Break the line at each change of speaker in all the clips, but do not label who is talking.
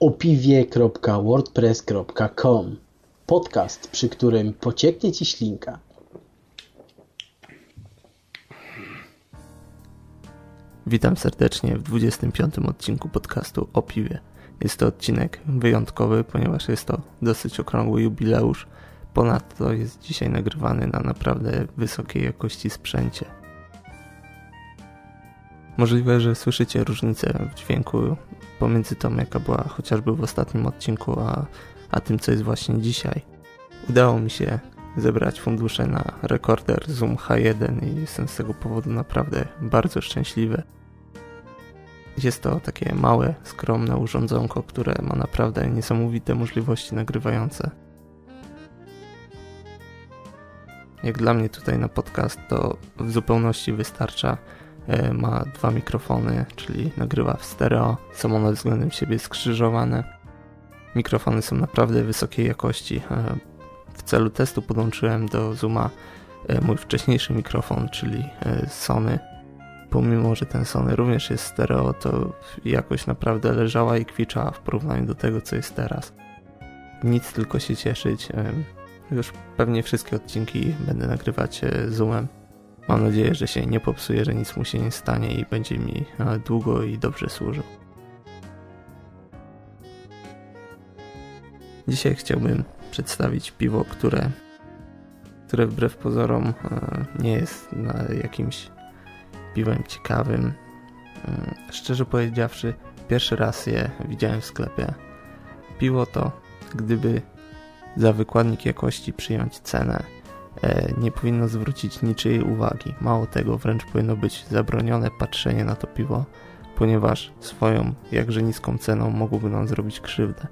opiwie.wordpress.com Podcast, przy którym pocieknie Ci ślinka.
Witam serdecznie w 25 odcinku podcastu o piwie. Jest to odcinek wyjątkowy, ponieważ jest to dosyć okrągły jubileusz. Ponadto jest dzisiaj nagrywany na naprawdę wysokiej jakości sprzęcie. Możliwe, że słyszycie różnicę w dźwięku pomiędzy tą, jaka była chociażby w ostatnim odcinku, a, a tym, co jest właśnie dzisiaj. Udało mi się zebrać fundusze na rekorder Zoom H1 i jestem z tego powodu naprawdę bardzo szczęśliwy. Jest to takie małe, skromne urządzonko, które ma naprawdę niesamowite możliwości nagrywające. Jak dla mnie tutaj na podcast to w zupełności wystarcza. E, ma dwa mikrofony, czyli nagrywa w stereo, są one względem siebie skrzyżowane. Mikrofony są naprawdę wysokiej jakości. E, w celu testu podłączyłem do Zooma e, mój wcześniejszy mikrofon, czyli Sony pomimo, że ten Sony również jest stereo, to jakoś naprawdę leżała i kwiczała w porównaniu do tego, co jest teraz. Nic tylko się cieszyć. Już pewnie wszystkie odcinki będę nagrywać zoomem. Mam nadzieję, że się nie popsuje, że nic mu się nie stanie i będzie mi e, długo i dobrze służył. Dzisiaj chciałbym przedstawić piwo, które, które wbrew pozorom e, nie jest jakimś piwem ciekawym. Mm, szczerze powiedziawszy, pierwszy raz je widziałem w sklepie. Piwo to, gdyby za wykładnik jakości przyjąć cenę, e, nie powinno zwrócić niczyjej uwagi. Mało tego, wręcz powinno być zabronione patrzenie na to piwo, ponieważ swoją jakże niską ceną mogłoby nam zrobić krzywdę.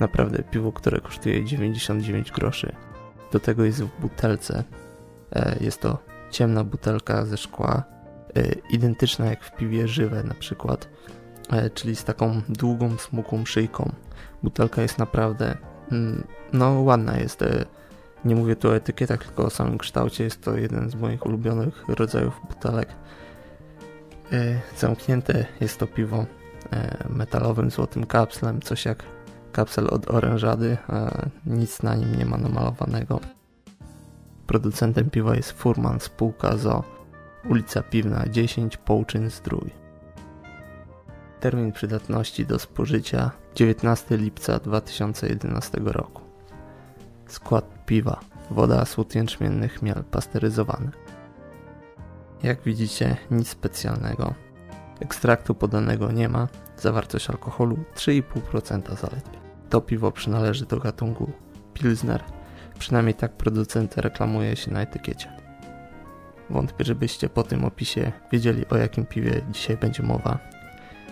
Naprawdę, piwo, które kosztuje 99 groszy. Do tego jest w butelce. E, jest to ciemna butelka ze szkła, E, identyczna jak w piwie żywe na przykład, e, czyli z taką długą, smukłą szyjką. Butelka jest naprawdę, mm, no ładna jest. E, nie mówię tu o etykietach, tylko o samym kształcie. Jest to jeden z moich ulubionych rodzajów butelek. Zamknięte jest to piwo metalowym, złotym kapslem, coś jak kapsel od orężady, a nic na nim nie ma namalowanego. Producentem piwa jest Furman spółka ZO ulica Piwna 10, Połczyn Zdrój. Termin przydatności do spożycia 19 lipca 2011 roku. Skład piwa. Woda, słód jęczmienny, chmiel pasteryzowany. Jak widzicie, nic specjalnego. Ekstraktu podanego nie ma, zawartość alkoholu 3,5% zaledwie. To piwo przynależy do gatunku Pilsner, przynajmniej tak producent reklamuje się na etykiecie. Wątpię, żebyście po tym opisie wiedzieli o jakim piwie dzisiaj będzie mowa,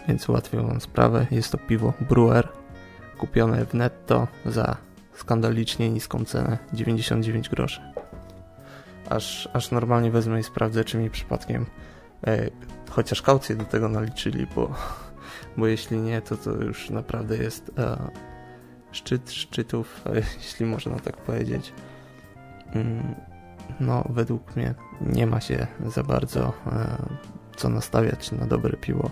więc ułatwię wam sprawę. Jest to piwo Brewer, kupione w netto za skandalicznie niską cenę 99 groszy. Aż, aż normalnie wezmę i sprawdzę, czy mi przypadkiem e, chociaż kaucję do tego naliczyli, bo, bo jeśli nie, to to już naprawdę jest e, szczyt szczytów, e, jeśli można tak powiedzieć. Mm no według mnie nie ma się za bardzo e, co nastawiać na dobre piwo.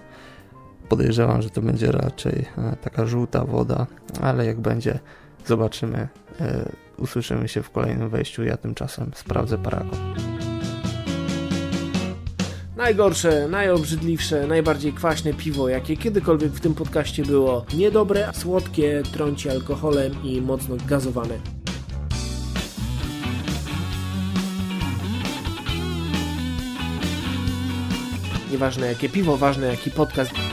Podejrzewam, że to będzie raczej e, taka żółta woda, ale jak będzie, zobaczymy. E, usłyszymy się w kolejnym wejściu. Ja tymczasem sprawdzę paragon.
Najgorsze, najobrzydliwsze, najbardziej kwaśne piwo, jakie kiedykolwiek w tym podcaście było. Niedobre, słodkie, trąci alkoholem i mocno gazowane. Nieważne jakie piwo, ważne jaki podcast.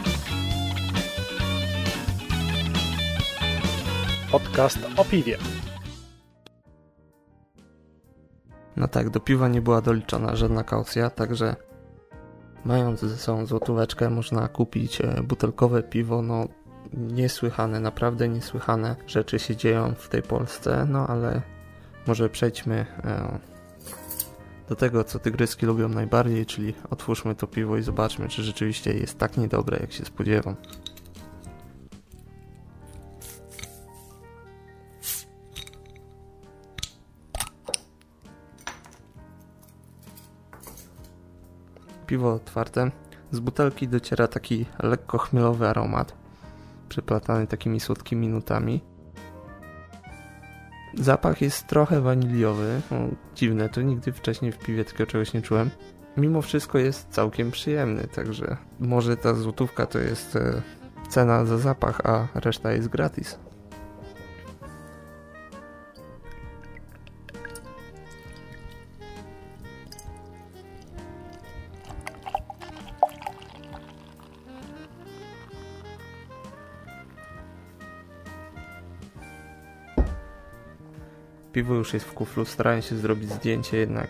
Podcast o piwie.
No tak, do piwa nie była doliczona żadna kaucja, także mając ze sobą złotóweczkę można kupić e, butelkowe piwo, no niesłychane, naprawdę niesłychane rzeczy się dzieją w tej Polsce, no ale może przejdźmy e, do tego, co tygryski lubią najbardziej, czyli otwórzmy to piwo i zobaczmy, czy rzeczywiście jest tak niedobre, jak się spodziewam. Piwo otwarte. Z butelki dociera taki lekko chmielowy aromat. przeplatany takimi słodkimi nutami. Zapach jest trochę waniliowy, no, dziwne, to nigdy wcześniej w piwie takiego czegoś nie czułem. Mimo wszystko jest całkiem przyjemny, także może ta złotówka to jest e, cena za zapach, a reszta jest gratis. Piwo już jest w kuflu, starałem się zrobić zdjęcie, jednak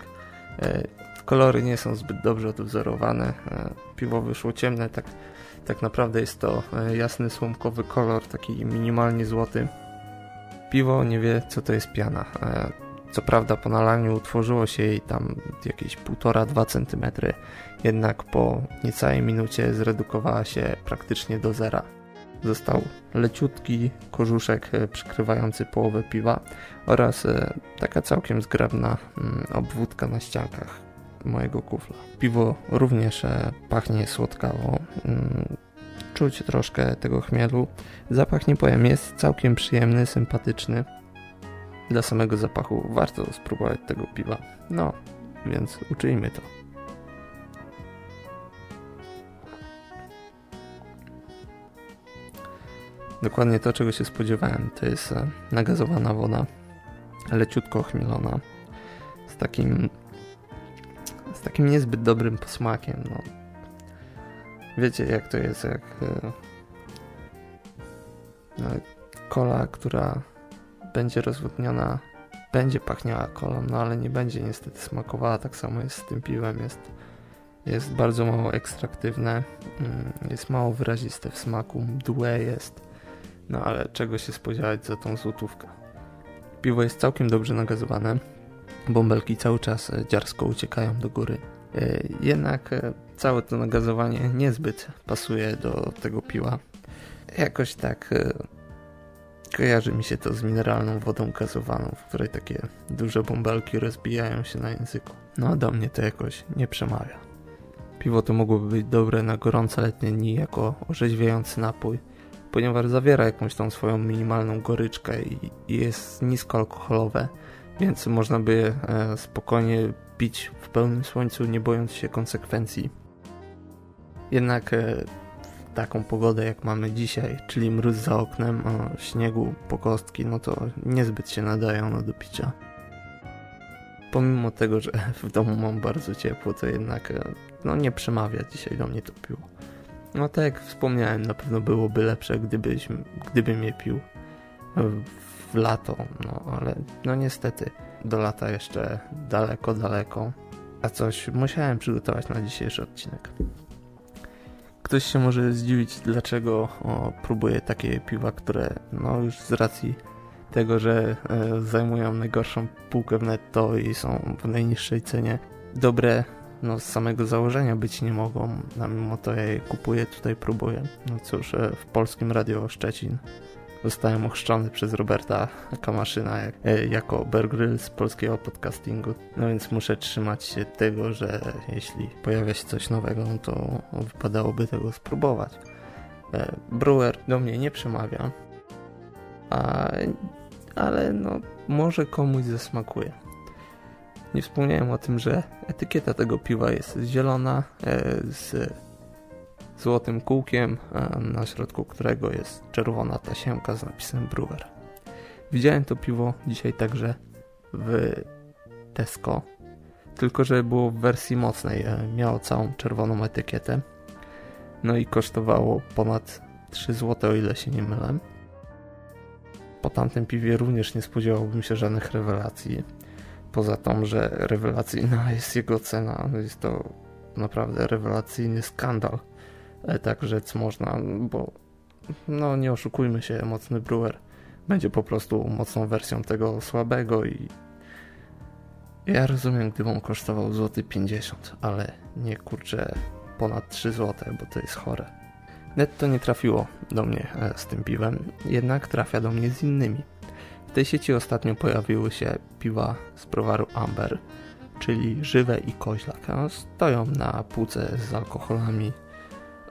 e, kolory nie są zbyt dobrze odwzorowane. E, piwo wyszło ciemne, tak, tak naprawdę jest to e, jasny słomkowy kolor, taki minimalnie złoty. Piwo nie wie co to jest piana. Co prawda po nalaniu utworzyło się jej tam jakieś 1,5-2 cm, jednak po niecałej minucie zredukowała się praktycznie do zera. Został leciutki korzuszek e, przykrywający połowę piwa oraz e, taka całkiem zgrabna mm, obwódka na ściankach mojego kufla. Piwo również e, pachnie słodkawo. Mm, czuć troszkę tego chmielu. Zapach nie powiem, jest całkiem przyjemny, sympatyczny. Dla samego zapachu warto spróbować tego piwa. No, więc uczyjmy to. Dokładnie to, czego się spodziewałem, to jest e, nagazowana woda, leciutko ochmielona, z takim z takim niezbyt dobrym posmakiem. No. Wiecie, jak to jest, jak e, no, kola, która będzie rozwodniona, będzie pachniała kolą, no ale nie będzie niestety smakowała. Tak samo jest z tym piwem. Jest, jest bardzo mało ekstraktywne, mm, jest mało wyraziste w smaku, mdłe jest no ale czego się spodziewać za tą złotówkę? Piwo jest całkiem dobrze nagazowane. Bąbelki cały czas e, dziarsko uciekają do góry. E, jednak e, całe to nagazowanie niezbyt pasuje do tego piła. Jakoś tak kojarzy mi się to z mineralną wodą gazowaną, w której takie duże bąbelki rozbijają się na języku. No do mnie to jakoś nie przemawia. Piwo to mogłoby być dobre na gorące letnie dni jako orzeźwiający napój ponieważ zawiera jakąś tą swoją minimalną goryczkę i, jest niskoalkoholowe, więc można by je e, spokojnie pić w pełnym słońcu, nie bojąc się konsekwencji. Jednak e, w taką pogodę jak mamy dzisiaj, czyli mróz za oknem, śniegu po kostki, no to niezbyt się nadają do picia. Pomimo tego, że w domu mam bardzo ciepło, to jednak e, no, nie przemawia dzisiaj do mnie to piło. No tak jak wspomniałem, na pewno byłoby lepsze, gdybyś, gdybym je pił w lato, no ale no niestety do lata jeszcze daleko, daleko, a coś musiałem przygotować na dzisiejszy odcinek. Ktoś się może zdziwić, dlaczego o, próbuję takie piwa, które no już z racji tego, że e, zajmują najgorszą półkę w netto i są w najniższej cenie, dobre no, z samego założenia być nie mogą, a mimo to ja je kupuję, tutaj próbuję. No cóż, e, w polskim Radio Szczecin zostałem ochrzczony przez Roberta Kamaszyna jak, e, jako Bear z polskiego podcastingu. No więc muszę trzymać się tego, że jeśli pojawia się coś nowego, no to wypadałoby tego spróbować. E, Brewer do mnie nie przemawia, a, ale no może komuś zasmakuje. Nie wspomniałem o tym, że etykieta tego piwa jest zielona e, z złotym kółkiem, na środku którego jest czerwona tasiemka z napisem Brewer. Widziałem to piwo dzisiaj także w Tesco, tylko że było w wersji mocnej. E, miało całą czerwoną etykietę. No i kosztowało ponad 3 zł, o ile się nie mylę. Po tamtym piwie również nie spodziewałbym się żadnych rewelacji. Poza tą, że rewelacyjna jest jego cena, jest to naprawdę rewelacyjny skandal. E, tak rzec można, bo no nie oszukujmy się, mocny brewer będzie po prostu mocną wersją tego słabego i ja rozumiem, gdyby on kosztował złoty 50, ale nie kurczę ponad 3 zł, bo to jest chore. Netto nie trafiło do mnie e, z tym piwem, jednak trafia do mnie z innymi. W tej sieci ostatnio pojawiły się piwa z browaru Amber, czyli żywe i koźlak. Stoją na półce z alkoholami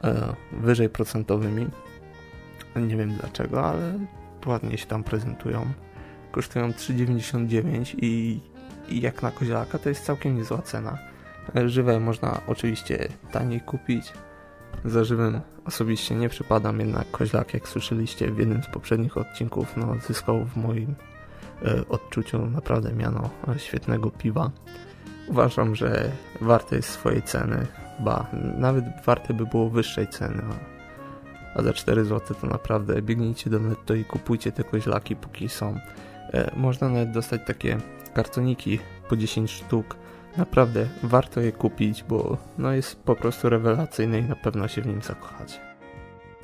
e, wyżej procentowymi. Nie wiem dlaczego, ale ładnie się tam prezentują. Kosztują 3,99 i, i jak na kozielaka to jest całkiem niezła cena. Żywe można oczywiście taniej kupić. Za żywym osobiście nie przypadam, jednak koźlak, jak słyszeliście w jednym z poprzednich odcinków, no, zyskał w moim e, odczuciu naprawdę miano świetnego piwa. Uważam, że warte jest swojej ceny, ba, nawet warte by było wyższej ceny, a, a za 4 zł to naprawdę biegnijcie do netto i kupujcie te koźlaki, póki są. E, można nawet dostać takie kartoniki po 10 sztuk. Naprawdę warto je kupić, bo no jest po prostu rewelacyjny i na pewno się w nim zakochacie.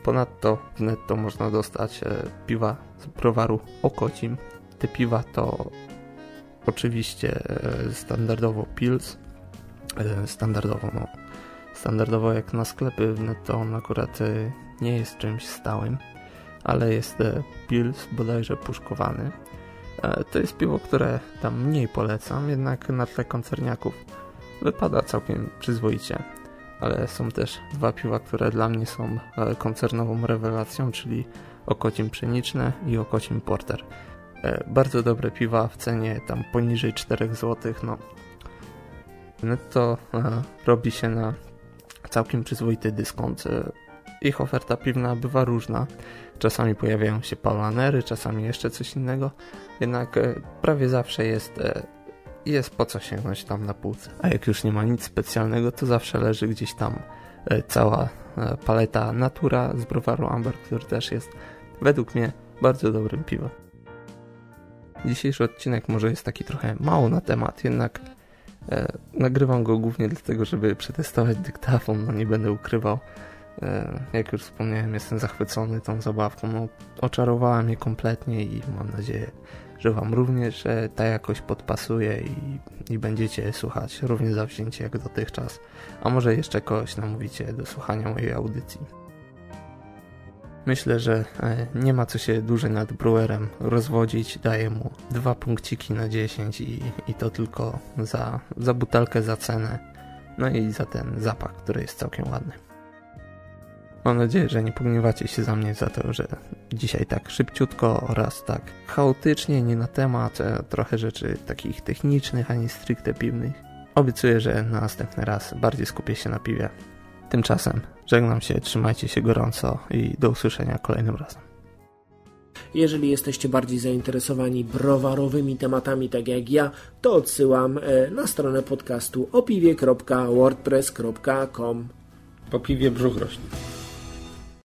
Ponadto w netto można dostać e, piwa z browaru Okocim. Te piwa to oczywiście e, standardowo Pils, e, standardowo no, standardowo jak na sklepy w netto on akurat nie jest czymś stałym, ale jest Pils bodajże puszkowany. E, to jest piwo, które tam mniej polecam, jednak na tle koncerniaków wypada całkiem przyzwoicie. Ale są też dwa piwa, które dla mnie są e, koncernową rewelacją, czyli Okocim Pszeniczne i Okocim Porter. E, bardzo dobre piwa w cenie tam poniżej 4 zł. No, netto robi się na całkiem przyzwoity dyskont. Ich oferta piwna bywa różna. Czasami pojawiają się palanery, czasami jeszcze coś innego, jednak e, prawie zawsze jest, e, jest po co sięgnąć tam na półce. A jak już nie ma nic specjalnego, to zawsze leży gdzieś tam e, cała paleta Natura z browaru Amber, który też jest według mnie bardzo dobrym piwem. Dzisiejszy odcinek może jest taki trochę mało na temat, jednak e, nagrywam go głównie dlatego, żeby przetestować dyktafon, no nie będę ukrywał. E, jak już wspomniałem, jestem zachwycony tą zabawką. No, oczarowała mnie kompletnie i mam nadzieję, że Wam również ta jakość podpasuje i, i będziecie słuchać równie zawzięcie jak dotychczas. A może jeszcze kogoś namówicie do słuchania mojej audycji. Myślę, że e, nie ma co się dłużej nad Brewerem rozwodzić. Daję mu dwa punkciki na 10 i, i to tylko za, za butelkę, za cenę. No i za ten zapach, który jest całkiem ładny. Mam nadzieję, że nie pogniewacie się za mnie za to, że dzisiaj tak szybciutko oraz tak chaotycznie, nie na temat, trochę rzeczy takich technicznych, a nie stricte piwnych. Obiecuję, że na następny raz bardziej skupię się na piwie. Tymczasem żegnam się, trzymajcie się gorąco i do usłyszenia kolejnym razem.
Jeżeli jesteście bardziej zainteresowani browarowymi tematami, tak jak ja, to odsyłam e, na stronę podcastu opiwie.wordpress.com.
Po piwie brzuch rośnie.